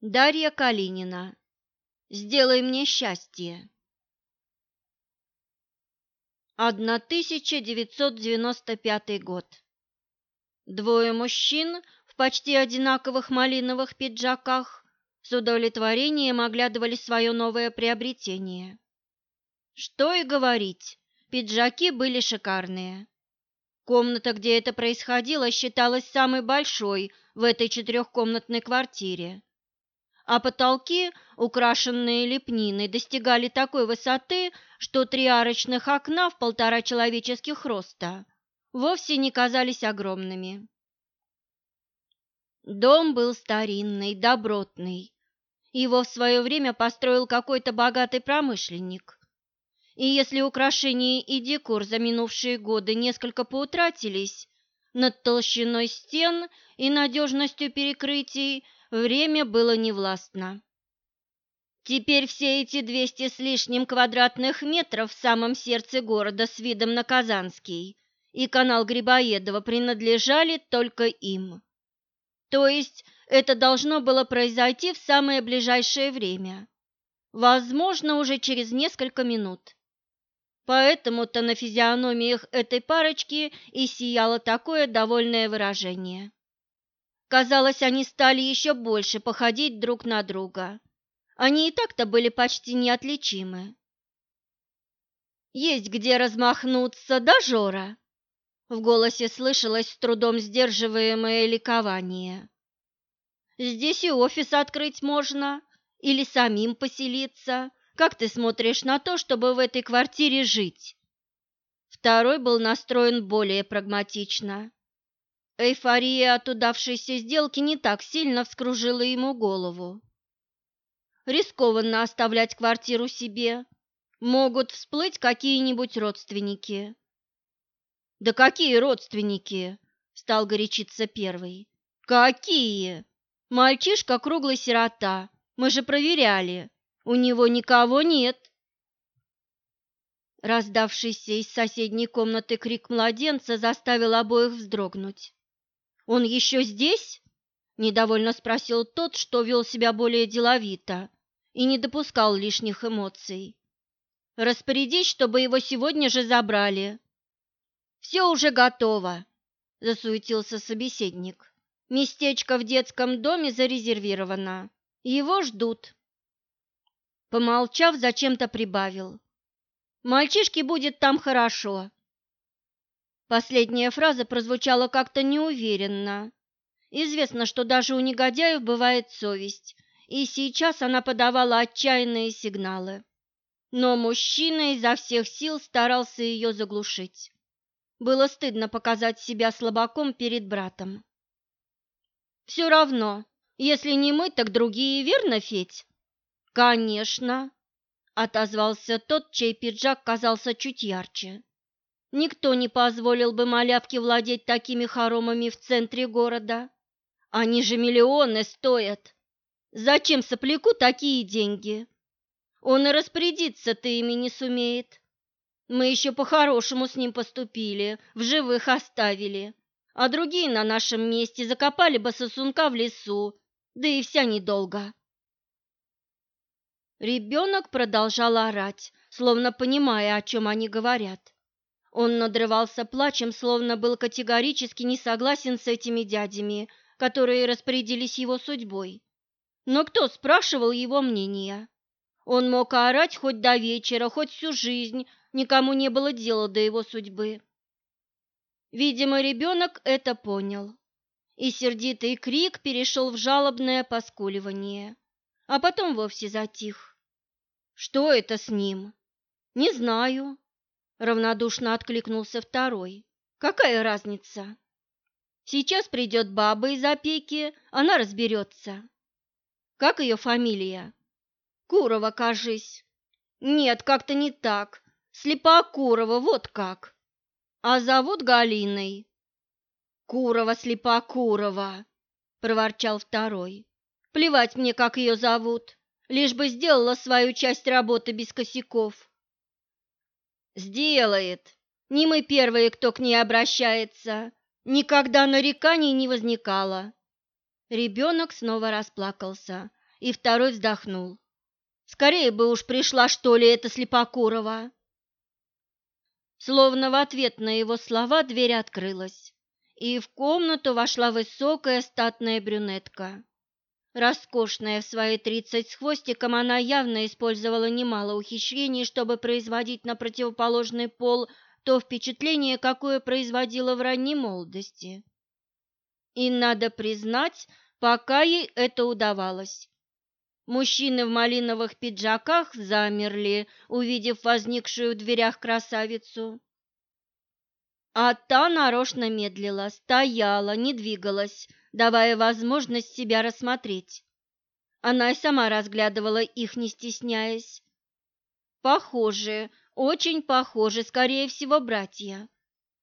Дарья Калинина. Сделай мне счастье. 1995 год. Двое мужчин в почти одинаковых малиновых пиджаках с удовлетворением оглядывали свое новое приобретение. Что и говорить, пиджаки были шикарные. Комната, где это происходило, считалась самой большой в этой четырехкомнатной квартире. А потолки, украшенные лепниной, достигали такой высоты, что три арочных окна в полтора человеческих роста вовсе не казались огромными. Дом был старинный, добротный. Его в свое время построил какой-то богатый промышленник. И если украшения и декор за минувшие годы несколько поутратились, над толщиной стен и надежностью перекрытий время было невластно. Теперь все эти двести с лишним квадратных метров в самом сердце города с видом на Казанский и канал Грибоедова принадлежали только им. То есть это должно было произойти в самое ближайшее время, возможно, уже через несколько минут. Поэтому-то на физиономиях этой парочки и сияло такое довольное выражение. Казалось, они стали еще больше походить друг на друга. Они и так-то были почти неотличимы. «Есть где размахнуться, да, Жора?» В голосе слышалось с трудом сдерживаемое ликование. «Здесь и офис открыть можно, или самим поселиться, как ты смотришь на то, чтобы в этой квартире жить? Второй был настроен более прагматично. Эйфория от удавшейся сделки не так сильно вскружила ему голову. Рискованно оставлять квартиру себе. Могут всплыть какие-нибудь родственники. «Да какие родственники?» – стал горячиться первый. «Какие? Мальчишка круглый сирота. Мы же проверяли. У него никого нет. Раздавшийся из соседней комнаты крик младенца заставил обоих вздрогнуть. «Он еще здесь?» – недовольно спросил тот, что вел себя более деловито и не допускал лишних эмоций. «Распорядись, чтобы его сегодня же забрали». «Все уже готово», – засуетился собеседник. «Местечко в детском доме зарезервировано. Его ждут». Помолчав, зачем-то прибавил. «Мальчишке будет там хорошо». Последняя фраза прозвучала как-то неуверенно. Известно, что даже у негодяев бывает совесть, и сейчас она подавала отчаянные сигналы. Но мужчина изо всех сил старался ее заглушить. Было стыдно показать себя слабаком перед братом. «Все равно, если не мы, так другие, верно, Федь?» «Конечно», — отозвался тот, чей пиджак казался чуть ярче. «Никто не позволил бы малявке владеть такими хоромами в центре города. Они же миллионы стоят. Зачем сопляку такие деньги? Он и распорядиться-то ими не сумеет. Мы еще по-хорошему с ним поступили, в живых оставили, а другие на нашем месте закопали бы сосунка в лесу, да и вся недолго». Ребенок продолжал орать, словно понимая, о чем они говорят. Он надрывался плачем, словно был категорически не согласен с этими дядями, которые распорядились его судьбой. Но кто спрашивал его мнения? Он мог орать хоть до вечера, хоть всю жизнь, никому не было дела до его судьбы. Видимо, ребенок это понял, и сердитый крик перешел в жалобное поскуливание, а потом вовсе затих. Что это с ним? Не знаю, равнодушно откликнулся второй. Какая разница? Сейчас придет баба из опеки, она разберется. Как ее фамилия? Курова, кажись. Нет, как-то не так. Слепа Курова, вот как. А зовут Галиной. Курова, слепа Курова, проворчал второй. Плевать мне, как ее зовут лишь бы сделала свою часть работы без косяков. Сделает. Не мы первые, кто к ней обращается. Никогда нареканий не возникало. Ребенок снова расплакался и второй вздохнул. Скорее бы уж пришла, что ли, эта Слепокурова. Словно в ответ на его слова дверь открылась, и в комнату вошла высокая статная брюнетка. Роскошная в свои тридцать с хвостиком, она явно использовала немало ухищрений, чтобы производить на противоположный пол то впечатление, какое производила в ранней молодости. И, надо признать, пока ей это удавалось. Мужчины в малиновых пиджаках замерли, увидев возникшую в дверях красавицу. А та нарочно медлила, стояла, не двигалась, давая возможность себя рассмотреть. Она и сама разглядывала их, не стесняясь. Похожи, очень похожи, скорее всего, братья.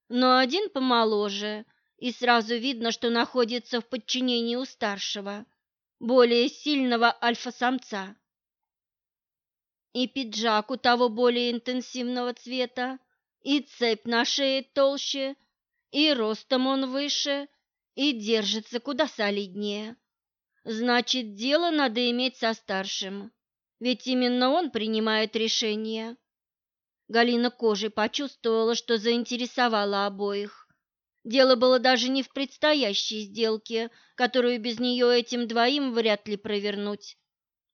Но один помоложе, и сразу видно, что находится в подчинении у старшего более сильного альфа-самца. И пиджак у того более интенсивного цвета, и цепь на шее толще, и ростом он выше, и держится куда солиднее. Значит, дело надо иметь со старшим, ведь именно он принимает решения. Галина кожей почувствовала, что заинтересовала обоих. Дело было даже не в предстоящей сделке, которую без нее этим двоим вряд ли провернуть.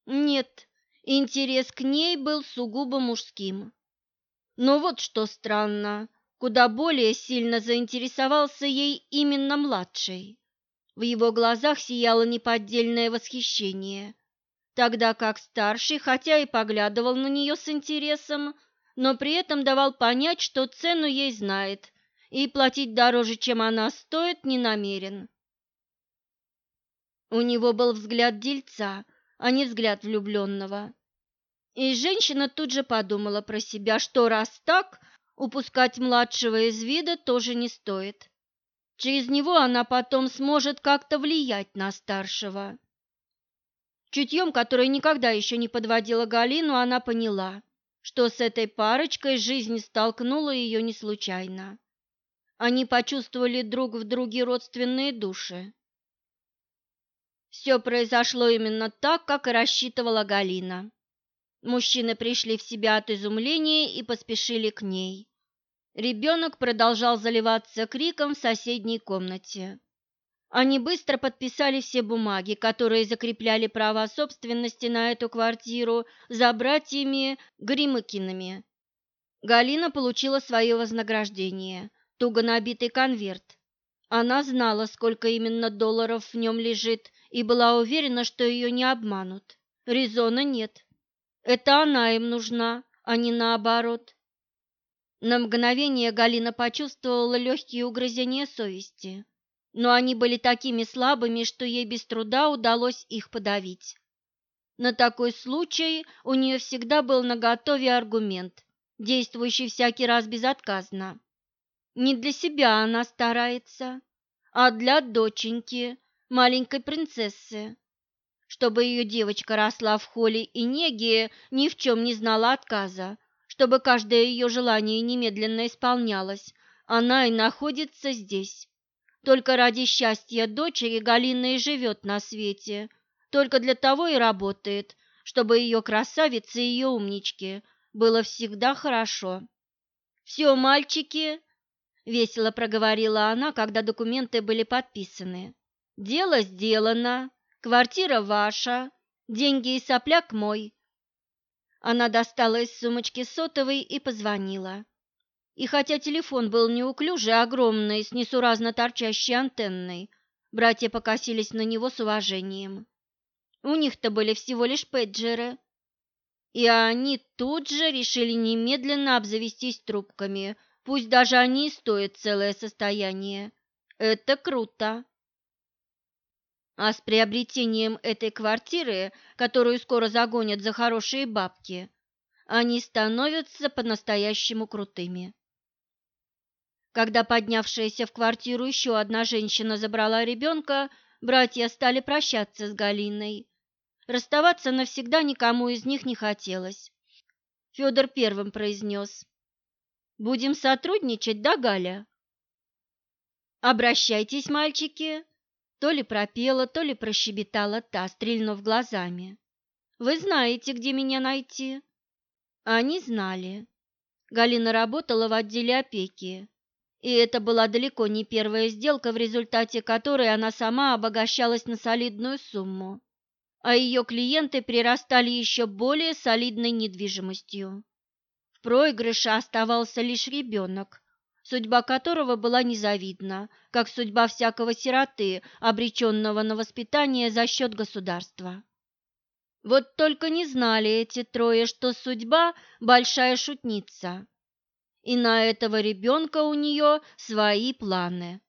Нет, интерес к ней был сугубо мужским. Но вот что странно, куда более сильно заинтересовался ей именно младший. В его глазах сияло неподдельное восхищение, тогда как старший, хотя и поглядывал на нее с интересом, но при этом давал понять, что цену ей знает – и платить дороже, чем она стоит, не намерен. У него был взгляд дельца, а не взгляд влюбленного. И женщина тут же подумала про себя, что раз так, упускать младшего из вида тоже не стоит. Через него она потом сможет как-то влиять на старшего. Чутьем, которое никогда еще не подводила Галину, она поняла, что с этой парочкой жизнь столкнула ее не случайно. Они почувствовали друг в друге родственные души. Все произошло именно так, как и рассчитывала Галина. Мужчины пришли в себя от изумления и поспешили к ней. Ребенок продолжал заливаться криком в соседней комнате. Они быстро подписали все бумаги, которые закрепляли право собственности на эту квартиру за братьями Гримыкинами. Галина получила свое вознаграждение – туго набитый конверт. Она знала, сколько именно долларов в нем лежит, и была уверена, что ее не обманут. Резона нет. Это она им нужна, а не наоборот. На мгновение Галина почувствовала легкие угрызения совести, но они были такими слабыми, что ей без труда удалось их подавить. На такой случай у нее всегда был наготове аргумент, действующий всякий раз безотказно. Не для себя она старается, а для доченьки, маленькой принцессы, чтобы ее девочка росла в холе и неге, ни в чем не знала отказа, чтобы каждое ее желание немедленно исполнялось, она и находится здесь. Только ради счастья дочери Галина и живет на свете, только для того и работает, чтобы ее красавице и ее умничке было всегда хорошо. Все, мальчики, — весело проговорила она, когда документы были подписаны. «Дело сделано, квартира ваша, деньги и сопляк мой». Она достала из сумочки сотовый и позвонила. И хотя телефон был неуклюжий, огромный, с несуразно торчащей антенной, братья покосились на него с уважением. У них-то были всего лишь пейджеры. И они тут же решили немедленно обзавестись трубками – Пусть даже они стоят целое состояние. Это круто. А с приобретением этой квартиры, которую скоро загонят за хорошие бабки, они становятся по-настоящему крутыми. Когда поднявшаяся в квартиру еще одна женщина забрала ребенка, братья стали прощаться с Галиной. Расставаться навсегда никому из них не хотелось. Федор первым произнес. Будем сотрудничать, да, Галя? Обращайтесь, мальчики. То ли пропела, то ли прощебетала та, стрельнув глазами. «Вы знаете, где меня найти?» Они знали. Галина работала в отделе опеки, и это была далеко не первая сделка, в результате которой она сама обогащалась на солидную сумму, а ее клиенты прирастали еще более солидной недвижимостью. В проигрыше оставался лишь ребенок, судьба которого была незавидна, как судьба всякого сироты, обреченного на воспитание за счет государства. Вот только не знали эти трое, что судьба – большая шутница, и на этого ребенка у нее свои планы.